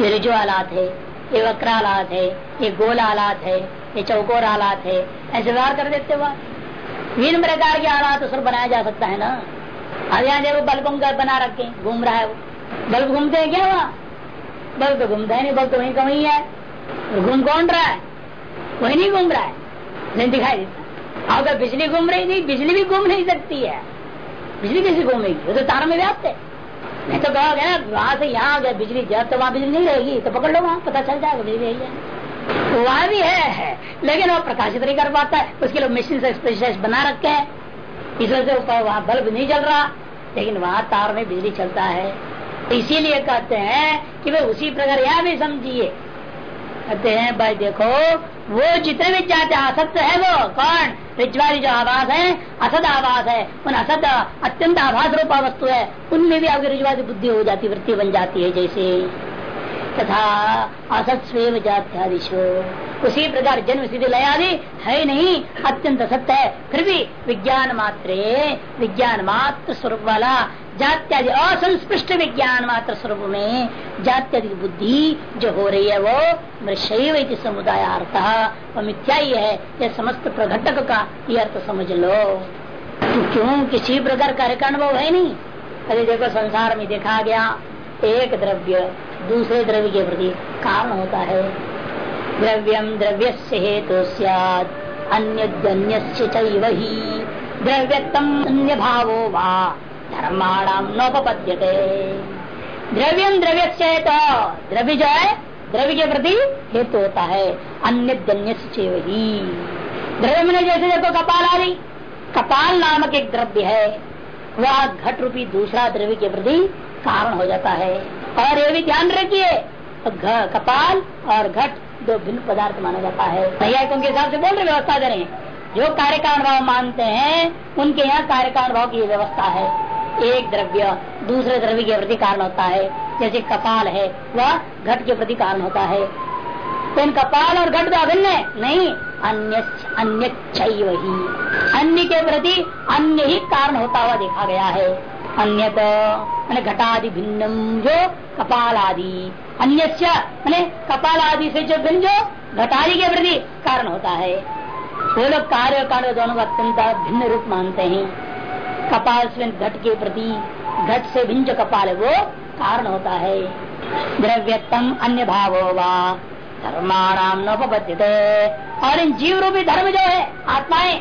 ये रिजु आलात है, ये वक्र आलात है, ये गोल आलात है, ये चौकोर आलात है, ऐसे व्यवहार कर देते हुआ विभिन्न प्रकार के आलात स्वरूप बनाया जा सकता है ना? अब यहाँ देखो बल्बों बना रखे घूम रहा है वो। बल्ब घूमते है क्या वहाँ? बल्ब तो घूमता है नहीं, बल्ब तो वहीं का है घूम कौन रहा है? वही नहीं घूम रहा है। नहीं दिखाई देता। अगर बिजली घूम रही नहीं बिजली भी घूम नहीं सकती है। बिजली कैसे घूमेगी? वो तो तार में व्याप्त है। नहीं तो कहा गया, वहाँ से यहाँ आ गया बिजली जब तो वहाँ बिजली नहीं रहेगी। तो पकड़ लो वहाँ, पता चल जाएगा, बिजली है। वहाँ भी है, है। लेकिन वो प्रकाशित नहीं कर पाता है। उसके लिए मशीन से स्पेशलाइज बना रखे है। इस वजह से वहाँ बल्ब नहीं चल रहा। लेकिन वहाँ तार में बिजली चलता है। इसीलिए कहते हैं कि वे उसी प्रकार यहाँ भी समझिए। कहते हैं भाई देखो वो जितने भी चाहते असत्य है वो कौन? रिजवारी जो आवास है असद आवास है। उन असद अत्यंत आभास रूपा वस्तु है। उनमें भी आपकी रिजवादी बुद्धि हो जाती वृत्ति बन जाती है जैसे। तथा असत स्वेव जात्यादिशो उसी प्रकार जन्म सिद्धि लयादि है नहीं, अत्यंत सत्य है। फिर भी विज्ञान मात्र विज्ञान मात्र स्वरूप वाला जात्यादि असंस्पृष्ट विज्ञान मात्र स्वरूप में जात्यादि बुद्धि जो हो रही है वो मृषव समुदाय अर्थ वो मिथ्या ही है। यह समस्त प्रघटक का ये अर्थ समझ लो। क्यों किसी प्रकार कार्य का अनुभव है नहीं? अरे देखो, संसार में देखा गया एक द्रव्य दूसरे द्रव्य के प्रति कारण होता है। द्रव्यम द्रव्य से हेतु अन्य द्रव्यतम अन्य भावो वा धर्माणाम नोपद्यते द्रव्यम द्रव्य से तो द्रव्य जो है, द्रव्य के प्रति हेतु होता है अन्य जन्य वही द्रव्य में जैसे देखो कपाल आ रही, कपाल नामक एक द्रव्य है, वह घट रूपी दूसरा द्रव्य के प्रति कारण हो जाता है। और ये भी ध्यान रखिए। कपाल और घट दो भिन्न पदार्थ माना जाता है। नैयायिकों के हिसाब से बोल रहे व्यवस्था दे रहे जो कार्य कारण भाव मानते हैं, उनके यहाँ कार्य कारण भाव की व्यवस्था है। एक द्रव्य दूसरे द्रव्य के प्रति कारण होता है। जैसे कपाल है, वह घट के प्रति कारण होता है। तो इन कपाल और घट तो अभिन्न है। नहीं अन्य अन्य ही अन्य के प्रति अन्य ही कारण होता हुआ देखा गया है। अन्य मैंने घटादि भिन्नम जो कपाल आदि अन्य मैंने कपाल आदि से जो भिन्न जो घटादि के प्रति कारण होता है। वो लोग कार्य कार्य दोनों का अत्यंत भिन्न रूप मानते हैं। कपाल से घट के प्रति, घट से भिन्न जो कपाल है वो कारण होता है। द्रव्यतम अन्य भाव होगा धर्माणाम नोपद्यते और इन जीव रूपी धर्म जो है, आत्माएँ,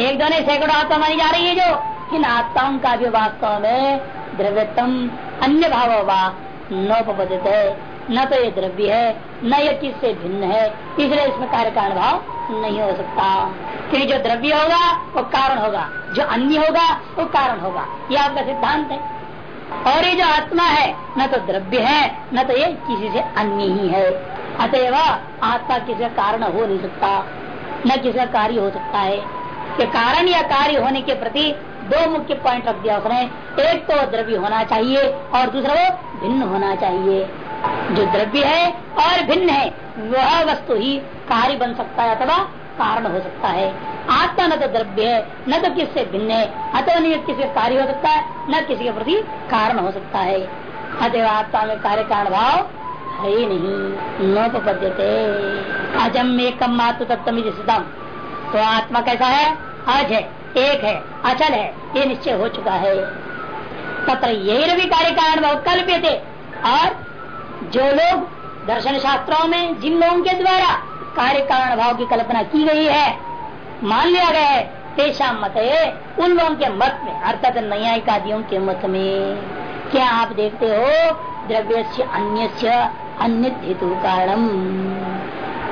एक दोनों सैकड़ों आत्मा मानी जा रही है जो इन आत्माओं का भी वास्तव में द्रव्यतम अन्य भाव होगा नोपद्यते न तो ये द्रव्य है, न ये किस से भिन्न है, इसलिए इसमें कार्य कारण भाव नहीं हो सकता। क्योंकि जो द्रव्य होगा, वो कारण होगा। जो अन्य होगा, वो कारण होगा। ये आपका सिद्धांत है। और ये जो आत्मा है, न तो द्रव्य है, न तो ये किसी से अन्य ही है। अतएव आत्मा किसी कारण हो नहीं सकता, न किसी कार्य हो सकता है। कि कारण या कार्य होने के प्रति दो मुख्य पॉइंट रख दिया उसने। एक तो द्रव्य होना चाहिए और दूसरा वो भिन्न होना चाहिए। जो द्रव्य है और भिन्न है, वह वस्तु ही कार्य बन सकता है अथवा कारण हो सकता है। आत्मा न तो द्रव्य है, न तो किससे भिन्न है, अतः नहीं किसी कार्य हो सकता है, न किसी के प्रति कारण हो सकता है। अतः आत्मा में कार्य कारण भाव है ही नहीं नोपद्यते अजम एकम मातु तत्व तो आत्मा कैसा है? आज है। एक है। अचल है, ये निश्चय हो चुका है। तत्र यही रवि कार्य कारण भाव कल्प्य थे। और जो लोग दर्शन शास्त्रों में जिन लोगों के द्वारा कार्य कारण भाव की कल्पना की गई है, मान लिया गया है पेशा मत, उन लोगों के मत में, अर्थात न्यायिकादियों के मत में, क्या आप देखते हो द्रव्य से अन्य अन्य हेतु कारणम।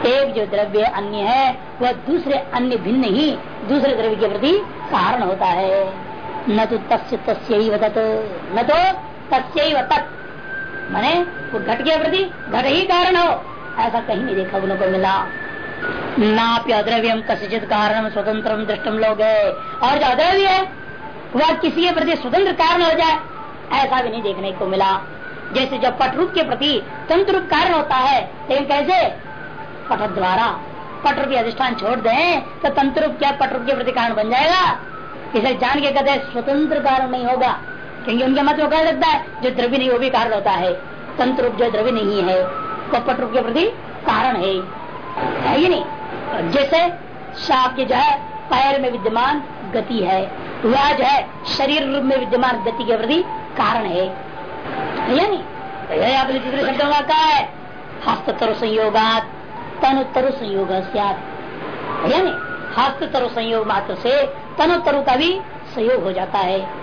एक जो द्रव्य अन्य है, वह दूसरे अन्य भिन्न ही दूसरे द्रव्य के प्रति कारण होता है। न तो तस्य तस्य तत्, न तो तस्य तत्। मैंने, वो घट के प्रति घट ही कारण हो। ऐसा कहीं नहीं देखा उनको मिला। नाप्य अद्रव्यम कसिचित कारण स्वतंत्र दृष्टम लोग है और जो अद्रव्य है, वह किसी के प्रति स्वतंत्र कारण हो जाए, ऐसा भी नहीं देखने को मिला। जैसे जब पटरूप के प्रति तंत्र कारण होता है, लेकिन कैसे? पट द्वारा पट की अधिष्ठान छोड़ दें तो तंत्र क्या पट रूप के प्रति कारण बन जाएगा? इसे जान के कहते स्वतंत्र कारण नहीं होगा, क्योंकि उनके मत में कह सकता है, जो द्रव्य नहीं, वो भी कारण होता है। तंत्र रूप जो द्रव्य नहीं है, वो पट रूप के प्रति कारण है। है नहीं? जैसे साप के जो है, पैर में विद्यमान गति है, वह जो है, शरीर रूप में विद्यमान गति के प्रति कारण है। या नहीं? आपने दूसरे शब्दों में कहा है हस्त संयोगात तनु तरु संयोग यानी हस्त तरु संयोग मात्र से तनु तरु का भी संयोग हो जाता है।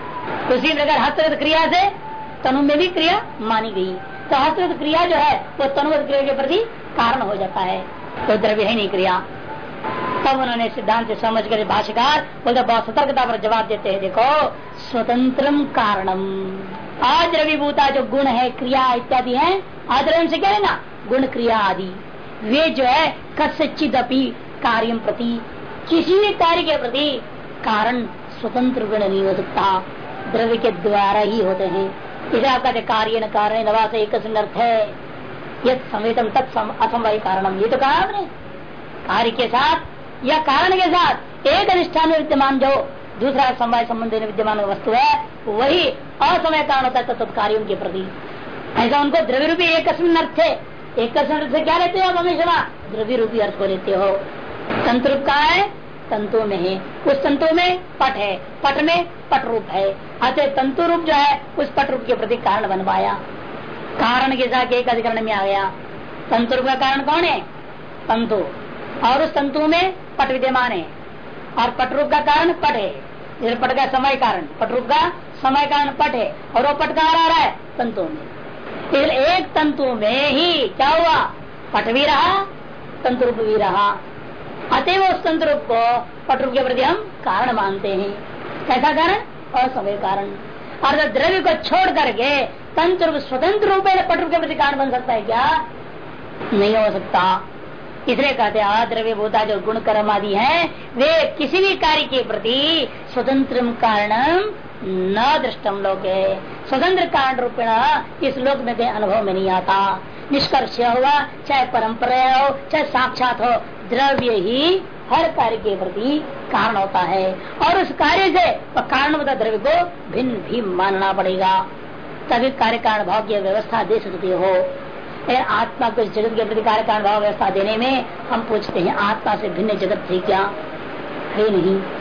उसी प्रकार हस्तगत क्रिया से तनु में भी क्रिया मानी गई। तो हस्तगत क्रिया जो है, वो तनुगत क्रिया के प्रति कारण हो जाता है। तो द्रव्य है नहीं क्रिया। तब उन्होंने सिद्धांत समझ कर भाष्यकार बोलते, बहुत सतर्कता पर जवाब देते हैं, देखो, स्वतंत्र कारणम अद्रवीभूता जो गुण है, क्रिया इत्यादि है आद्रव्य से क्या है ना? गुण क्रिया आदि। वे जो है कसित अपनी कार्य प्रति। किसी भी कार्य के प्रति कारण स्वतंत्र गुण नहीं हो सकता। द्रव्य के द्वारा ही होते हैं। इसे आप कहते कार्य न कारण नवास एक अर्थ है। यद संवेदन तत्सम असमवाय कारणम। ये तो कहा आपने। कार्य के साथ या कारण के साथ एक अधिष्ठान में विद्यमान जो दूसरा समवाय संबंध विद्यमान वस्तु है, वही असमय कारण होता है तत्व कार्यों के प्रति। ऐसा उनको द्रव्य रूपी एक अर्थ है। एक से क्या लेते हो आप हमेशा? द्रव्य रूपी अर्थ को लेते हो। तंत्र का है? तंतु में है। उस तंतु में पट है। पट में पट रूप है। अतः तंतु रूप जो है, उस पट रूप के प्रति कारण बनवाया। कारण के साथ एक अधिकरण में आ गया। तंतु रूप का कारण कौन है? तंतु। और उस तंतु में पट विद्यमान है। और पट रूप का कारण पट है। पट का समय कारण। पट रूप का समय कारण पट है। और वो पट कहा आ रहा है? तंतु में। फिर एक तंतु में ही क्या हुआ? पट भी रहा तंतु रूप भी रहा अतएव उस तंत्र रूप को पट रूप के प्रति हम कारण मानते हैं। कैसा कारण? असमय कारण। और द्रव्य को छोड़ करके तंत्र स्वतंत्र रूप पट रूप के प्रति कारण बन सकता है क्या? नहीं हो सकता। इसलिए कहते हैं द्रव्य भूता जो गुण कर्म आदि है, वे किसी भी कार्य के प्रति स्वतंत्र कारण न दृष्टम लोग स्वतंत्र कारण रूपेण इस लोक में अनुभव में नहीं आता। निष्कर्ष हुआ, चाहे परंपरा हो, चाहे साक्षात हो, द्रव्य ही हर कार्य के प्रति कारण होता है। और उस कार्य से कारण द्रव्य को भिन्न भी मानना पड़ेगा। तभी कार्य कारण भाव की व्यवस्था दे सकते हो। आत्मा को जगत के प्रति कार्य कारण भाव व्यवस्था देने में हम पूछते हैं, आत्मा से भिन्न जगत थी क्या? है नहीं।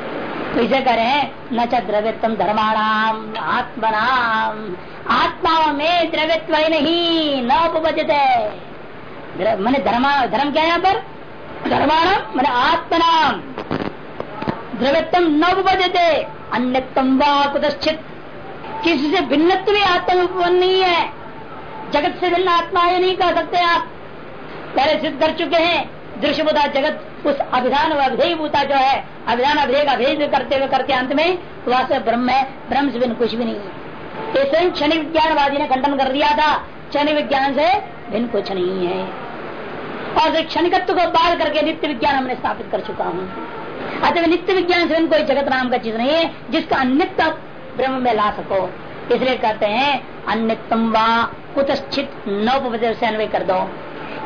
इसे करें, न च द्रव्यत्म धर्माणाम, आत्मनाम। आत्मा में द्रव्यत्व नहीं, न उपजते मैंने धर्म धर्म क्या है यहाँ पर? धर्माणाम, मैंने आत्मनाम। द्रव्यत्म न उपजते अन्यतम कुदश्चित किसी से भिन्नत्व भी आत्मा नहीं है। जगत से भिन्न आत्मा ये नहीं कह सकते आप। पहले सिद्ध कर चुके हैं दृश्य जगत उस अभिधान भूता जो है, अभिधान अभिधेय का भेद करते हुए करते अंत में वास्तव ब्रह्म है, ब्रह्म से बिन कुछ भी नहीं है। ये स्वयं क्षण विज्ञानवादी ने खंडन कर दिया था, क्षण विज्ञान से भिन्न कुछ नहीं है। और क्षणिकत्व को बाल करके नित्य विज्ञान हमने स्थापित कर चुका हूँ। अतः नित्य विज्ञान से कोई जगत नाम का चीज़ नहीं है, जिसका अन्यत्व ब्रह्म में ला सको। इसलिए कहते हैं, अन्यतम व कुतश्चित नवपद से अन्वय कर दो।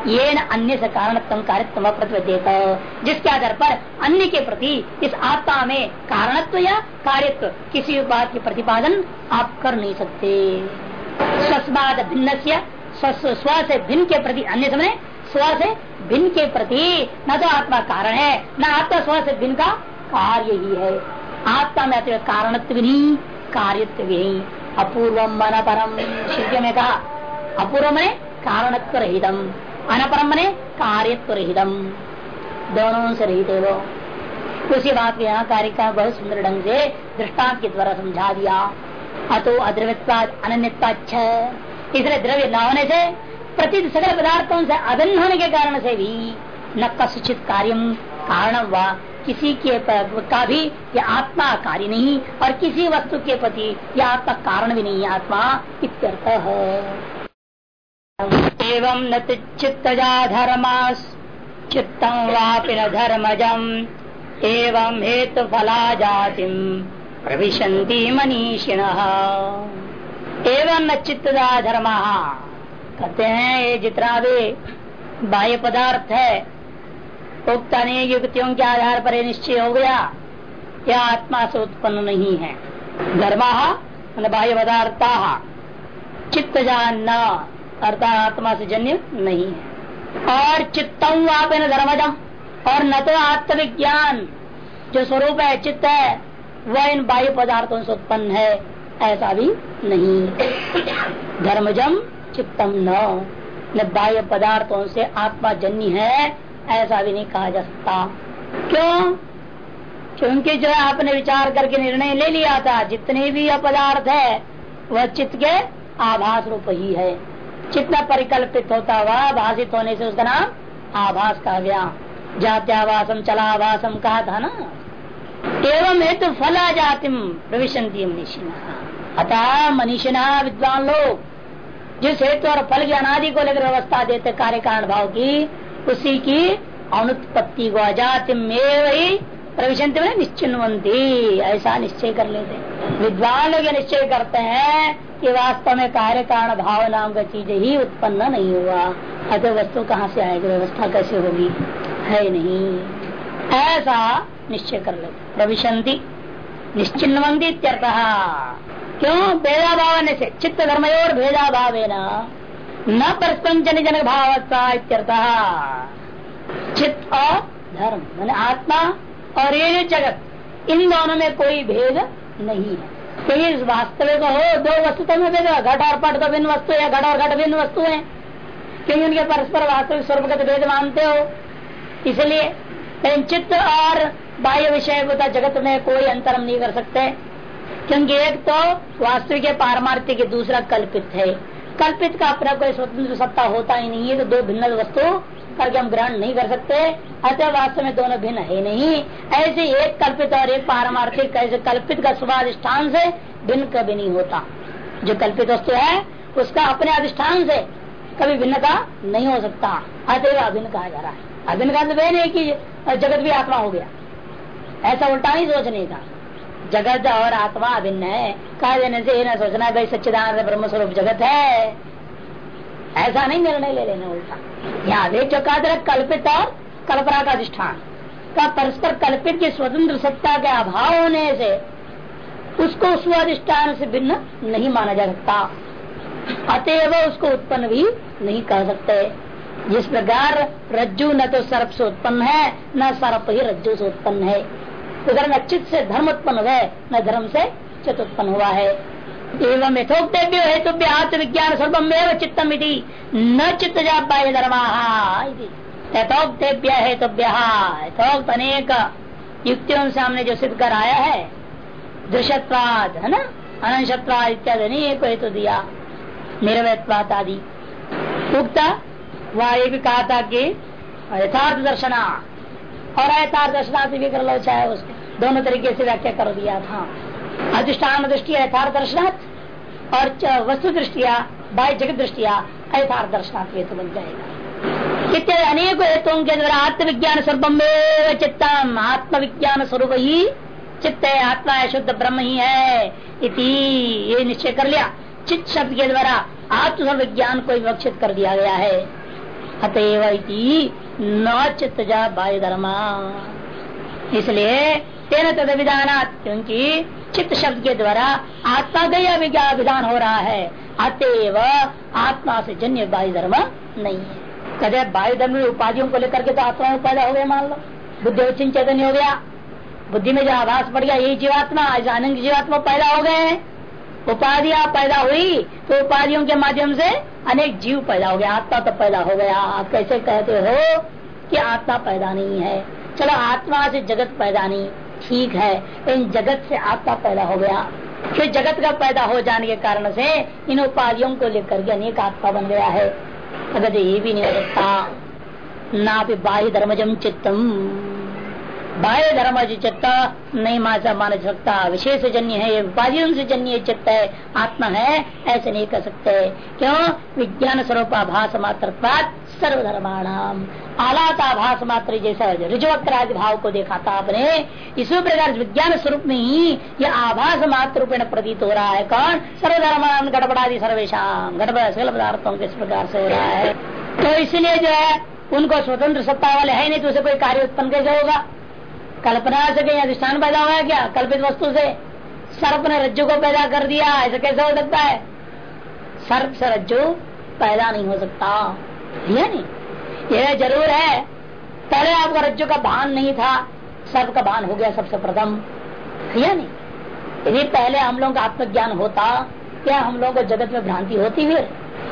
ये न अन्य से कारणत्म कार्यत्म प्रतिपद्यत जिसके आधार पर अन्य के प्रति इस आत्मा में कारणत्व या कार्यत्व किसी बात के प्रतिपादन आप कर नहीं सकते। स्वस्वाद भिन्न स्व से भिन्न के प्रति अन्य समय स्व से भिन्न के प्रति न तो आत्मा कारण है, न आत्मा स्व से भिन्न का कार्य ही है। आत्मा में कारणत्व नहीं, कार्यत्व नहीं। अपूर्व मन परम शिव में कहा, अपूर्व में कारणत्व रहितम। अनपरम ने कार्यत्व रहितम दोनों से रहित है वो उसी बात के यहाँ कार्य का बहुत सुंदर ढंग से दृष्टांत के द्वारा समझा दिया अतो अद्रव्यवाद इसलिए द्रव्य न होने से प्रति सकल पदार्थों से अभिन्न होने के कारण से भी न कसित कार्य कारण व किसी के का भी यह आत्मा कार्य नहीं और किसी वस्तु के प्रति यह आत्मा कारण भी नहीं आत्मा इत्यर्थ। है एवं न चित्तजा धर्मास चित्तम वापि न धर्मजम एवं हेतु फला जाति। प्रविशंति मनीषिण। एवं न चित्तजा धर्म कहते हैं ये जितना भी बाह्य पदार्थ है। उक्त अनेक युक्तियों के आधार पर निश्चय हो गया। यह आत्मा से उत्पन्न नहीं है। धर्म बाह्य पदार्थ। चित्त न अर्थात आत्मा से जन्य नहीं है। और चित्तम आप धर्मजम और न तो आत्मविज्ञान। जो स्वरूप है, चित्त है, वह इन बाह्य पदार्थों से उत्पन्न है। ऐसा भी नहीं। धर्मजम चित्तम न। न बाह्य पदार्थों से आत्मा जन्य है, ऐसा भी नहीं कहा जा सकता। क्यों? क्योंकि जो आपने विचार करके निर्णय ले लिया था, जितने भी पदार्थ है, वह चित्त के आभास रूप ही है। चित्त परिकल्पित होता हुआ भाषित होने से उसका नाम आभास कहा गया जात्यावासम चलावासम कहा था ना? एवं हेतु फला जाति प्रविशंती मनीषिना अतः मनीषिना विद्वान लोग, जिस हेतु और फल की अनादि को लेकर व्यवस्था देते कार्य कारण भाव की, उसी की अनुत्पत्ति को अजातिम वही प्रविशंति में निश्चिन्वंती ऐसा निश्चय कर लेते विद्वान लोग निश्चय करते हैं कि वास्तव में कार्य कारण भाव नाम का चीज़ ही उत्पन्न नहीं हुआ। अतः वस्तु कहाँ से आएगी? व्यवस्था कैसे होगी? है नहीं। ऐसा निश्चय कर लेते प्रविशंति। निश्चिन्वंती क्यों? भेदा भाव से। चित्त धर्म और भेदा भाव न परस्पंचन जनक भाव चित्त और धर्म। मैंने आत्मा और ये जगत, इन दोनों में कोई भेद नहीं है। कहीं वास्तविक हो, दो वस्तु तो में घट और पट तो भिन्न वस्तु है, घट और घट भिन्न वस्तु है। क्योंकि उनके परस्पर वास्तविक स्वरूप का भेद मानते हो? इसलिए चित्त और बाह्य विषय जगत में कोई अंतर नहीं कर सकते। क्योंकि एक तो वास्तविक पारमार्थिक दूसरा कल्पित है। कल्पित का अपना कोई स्वतंत्र सत्ता होता ही नहीं है तो दो भिन्न वस्तु करके हम ग्रहण नहीं कर सकते। अतः वास्तव में दोनों भिन्न है नहीं। ऐसे एक कल्पित और एक पारमार्थिक ऐसे कल्पित का स्वाधिष्ठान से भिन्न कभी नहीं होता। जो कल्पित वस्तु है, उसका अपने अधिष्ठान से कभी भिन्नता नहीं हो सकता। अतएव अभिन्न कहा जा रहा है। अभिन्न का तो नहीं की जगत भी आत्मा हो गया। ऐसा उल्टा नहीं सोचने का। जगत और आत्मा अभिन्न है। कहा देने से ये ना सोचना भाई ब्रह्म स्वरूप जगत है। ऐसा नहीं, निर्णय ले लेना उल्टा। यहाँ देख जो कहा कल्पित और कल्पना का अधिष्ठान। का परस्पर कल्पित की स्वतंत्र सत्ता के अभाव होने से उसको स्वाधिष्ठान से भिन्न नहीं माना जा सकता। अतएव उसको उत्पन्न भी नहीं कर सकते। जिस प्रकार रज्जु न तो सर्प से उत्पन्न है, न सर्प ही रज्जु से उत्पन्न है। उधर न चित्त से धर्म उत्पन्न हुआ है, न धर्म से चित्त उत्पन्न हुआ है। एवं यथोक्तेभ्यो हेतुभ्य आत्मविज्ञान सर्वमेव चित्तम न चित्त जा पाए धर्मा यथोक्तेभ्य हेतुभ्य। यथोक्त अनेक युक्तियों से हमने जो सिद्ध कर आया है दृशत्वाद है ना? अनशत्वाद इत्यादि अनेक हेतु दिया। निर्वयत्वाद आदि। उक्त वह ये भी कहा था कि यथार्थ दर्शना। और यथार्थ दर्शना से भी कर लो, चाहे उसको दोनों तरीके से व्याख्या कर दिया था। अधिष्ठान दृष्टिया यथार्थ दर्शनाथ और वस्तु दृष्टिया बाह्य जगत दृष्टिया यथार्थ दर्शनाथ हेतु बन जाएगा। इत्यादि अनेक हेतुओं के द्वारा आत्मविज्ञान स्वरूप चित्तम आत्मविज्ञान स्वरूप ही चित्त है आत्मा है, शुद्ध ब्रह्म ही है, इति ये निश्चय कर लिया। चित्त शब्द के द्वारा आत्म विज्ञान को विवक्षित कर दिया गया है। अतएव न चित्त जा बाह्य धर्मा इसलिए तेन तद विधान क्योंकि चित्त शब्द के द्वारा आत्मा का विधान हो रहा है? अतएव आत्मा से जन्य बाह्य धर्म नहीं है। कदे बाह्य धर्म उपाधियों को लेकर के तो आत्मा में पैदा हो गया, मान लो। बुद्धि चैतन्य हो गया। बुद्धि में जो आभास पड़ गया, यही जीवात्मा, आज आनंद जीवात्मा पैदा हो गए उपाधियाँ पैदा हुई तो उपाधियों के माध्यम से अनेक जीव पैदा हो गया आत्मा तो पैदा हो गया। आप कैसे कहते हो कि आत्मा पैदा नहीं है? चलो, आत्मा से जगत पैदा नहीं। ठीक है, इन जगत से आत्मा पैदा हो गया। फिर जगत का पैदा हो जाने के कारण से इन उपाधियों को लेकर के अनेक आत्मा बन गया है। अगर ये भी नहीं हो सकता, ना भी बाह्य धर्मजम चित्तम। बाह्य धर्म चित्त, नहीं माचा मान सकता विशेष जन्य है, उपाधियों से जन्य चित्त है, आत्मा है, ऐसे नहीं कर सकते। क्यों? विज्ञान स्वरूप आभास मात्र सर्वधर्माणाम। आलात आभास मात्र जैसा ऋजवक्रादि भाव को देखा था आपने, इसी प्रकार विज्ञान स्वरूप में ही यह आभास मात्र रूपेण प्रतीत हो रहा है। कौन? सर्वधर्मान गड़बड़ादि सर्वेशम गड़बड़ा सकल पदार्थों के प्रकार से हो रहा है। तो इसलिए जो है, उनको स्वतंत्र सत्ता वाले है नहीं तो उसे कोई कार्य उत्पन्न कैसे होगा? कल्पना से कहीं अधिष्ठान पैदा हुआ है क्या? कल्पित वस्तु से सर्प ने रज्जु को पैदा कर दिया, ऐसा कैसे हो सकता है? सर्प से रज्जु पैदा नहीं हो सकता। ये नहीं? यह ज़रूर है। पहले आपको रज्जु का भान नहीं था, सर्प का भान हो गया सबसे प्रथम। या नहीं? यदि पहले हम लोगों का आत्मज्ञान होता, क्या हम लोगों को जगत में भ्रांति होती फिर?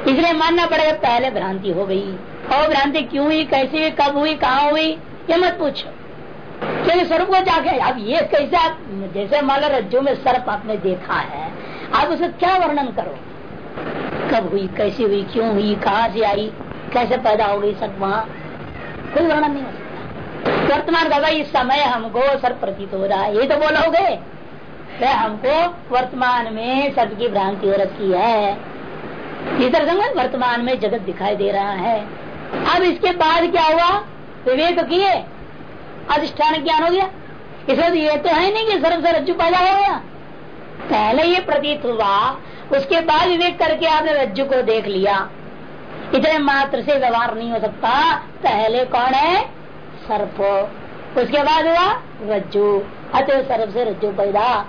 इसलिए मानना पड़ेगा, पहले भ्रांति हो गई। और भ्रांति क्यों हुई, कैसी हुई, कब हुई, कहाँ हुई ये मत पूछो। क्योंकि स्वरूप को जाके, अब ये कैसे आप, जैसे मान लो रज्जु में सर्प आपने देखा है, आप उसे क्या वर्णन करो कब हुई, कैसी हुई, क्यों हुई, कहाँ से आई, कैसे पैदा हो गई सर्प वहाँ? कोई वर्णन नहीं हो सकता। वर्तमान दादा, इस समय हमको सर्प प्रतीत हो रहा है। ये तो बोलोगे? तो हमको वर्तमान में सबकी भ्रांति हो रखी है। इस तरह वर्तमान में जगत दिखाई दे रहा है। अब इसके बाद क्या हुआ? विवेक किए। अधिष्ठान ज्ञान हो गया। इसलिए तो ये तो है नहीं कि सर्व से रज्जु पैदा हो गया। पहले ये प्रतीत हुआ, उसके बाद विवेक करके आपने रज्जु को देख लिया। इतने मात्र से व्यवहार नहीं हो सकता। पहले कौन है? सर्प। उसके बाद हुआ रज्जु। अतः सर्प से रज्जु पैदा।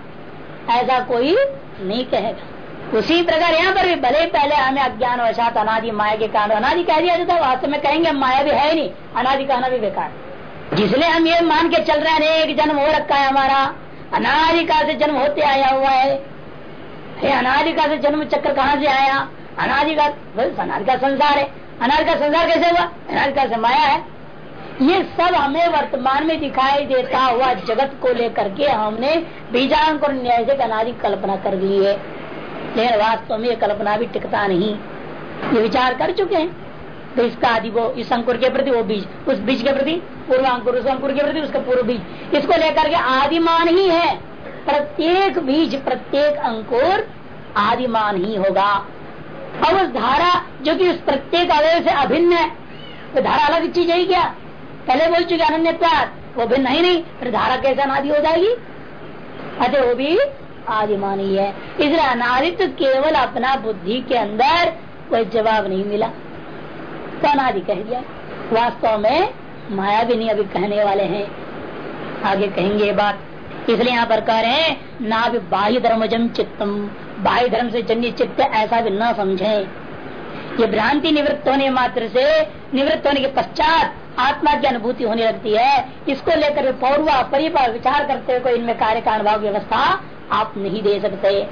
ऐसा कोई नहीं कहेगा। उसी प्रकार यहाँ पर भी भले पहले हमें अज्ञान, वशात, अनादि, माया के कारण अनादि कह दिया जाता वास्तव में कहेंगे माया भी है नहीं। अनादि कहना भी बेकार। जिसलिए हम ये मान के चल रहे हैं एक जन्म हो रखा है हमारा। अनादिकाल से जन्म होते आया हुआ है। अनादिकाल से जन्म चक्र कहाँ से आया? अनादिकाल अनादि का संसार है। अनादि का संसार कैसे हुआ? अनादिकाल से माया है। ये सब हमें वर्तमान में दिखाई देता हुआ जगत को लेकर के हमने बीजांकुर न्याय से अनादि कल्पना कर ली है। लेकिन वास्तव में ये कल्पना भी टिकता नहीं। ये विचार कर चुके हैं। तो इसका आदि वो, इस अंकुर के प्रति, वो बीज, उस बीज के प्रति पूर्व अंकुर के प्रति उसका पूर्व बीज। इसको लेकर के आदिमान ही है। प्रत्येक बीज, प्रत्येक अंकुर आदिमान ही होगा। अब उस धारा जो कि उस प्रत्येक अवय से अभिन्न है तो धारा अलग चीज़ है क्या? पहले बोल चुके अन्य वो भिन्न ही नहीं, फिर धारा कैसे अनादि हो जाएगी? अतः वो भी आदिमान ही है। इसलिए अनादित्व केवल अपना बुद्धि के अंदर कोई जवाब नहीं मिला। तो अनादि कह दिया। वास्तव में माया भी नहीं अभी कहने वाले हैं। आगे कहेंगे ये बात। इसलिए यहाँ पर कह रहे हैं ना भी बाह्य धर्मजम चित्तम। बाह्य धर्म से जन्य चित्त ऐसा भी न समझे। ये भ्रांति निवृत्त होने मात्र से, निवृत्त होने के पश्चात आत्मा की अनुभूति होने लगती है। इसको लेकर पौर्व परिवार विचार करते हुए इनमें कार्य भाव व्यवस्था आप नहीं दे सकते।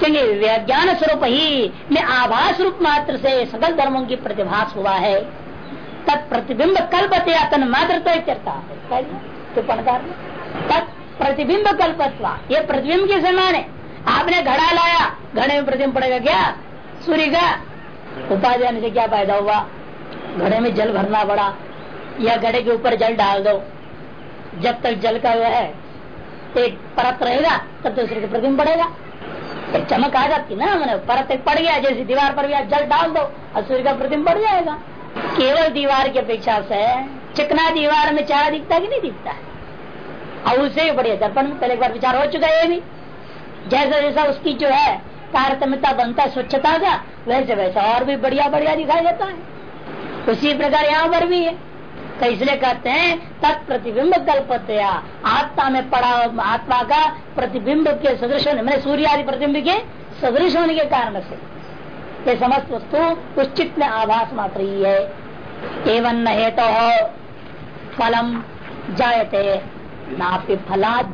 क्योंकि विज्ञान स्वरूप ही में आभास रूप मात्र से सकल धर्मों की प्रतिभास हुआ है। तत्प्रतिबिंब कल्पते तन मात्र तो प्रतिबिंब कल्पत्वा। ये प्रतिबिंब के समान है। आपने घड़ा लाया, घड़े में प्रतिबिंब पड़ेगा क्या? सूर्य का। उपाधि आने से क्या फ़ायदा हुआ? घड़े में जल भरना पड़ा। या घड़े के ऊपर जल डाल दो। जब तक जल का वह है, एक परत रहेगा, तब तो सूर्य का प्रतिबिंब पड़ेगा। एक चमक आ जाती ना, मैंने परत एक पड़ गया, जैसे दीवार पर भी जल डाल दो, और सूर्य का प्रतिबिंब पड़ जाएगा। केवल दीवार की अपेक्षा से चिकना दीवार में चारा दिखता कि नहीं दिखता? है और उसे भी बढ़िया, दर्पण में पहले एक बार विचार हो चुका है भी। जैसा जैसा उसकी जो है तारतम्यता बनता है, स्वच्छता का, वैसे वैसा और भी बढ़िया बढ़िया दिखाई देता है। उसी प्रकार यहाँ पर भी है। तो इसलिए कहते हैं, तत्प्रतिबिंब कल्पतया। आत्मा में पड़ा, आत्मा का प्रतिबिंब के सदृश होने, मैंने सूर्य आदि प्रतिबिंब के सदृश होने के कारण से। ये समस्त वस्तु उस चित्त में आभास मात्र ही है। एवं न हेतु तो फलम जायते। ना फलाद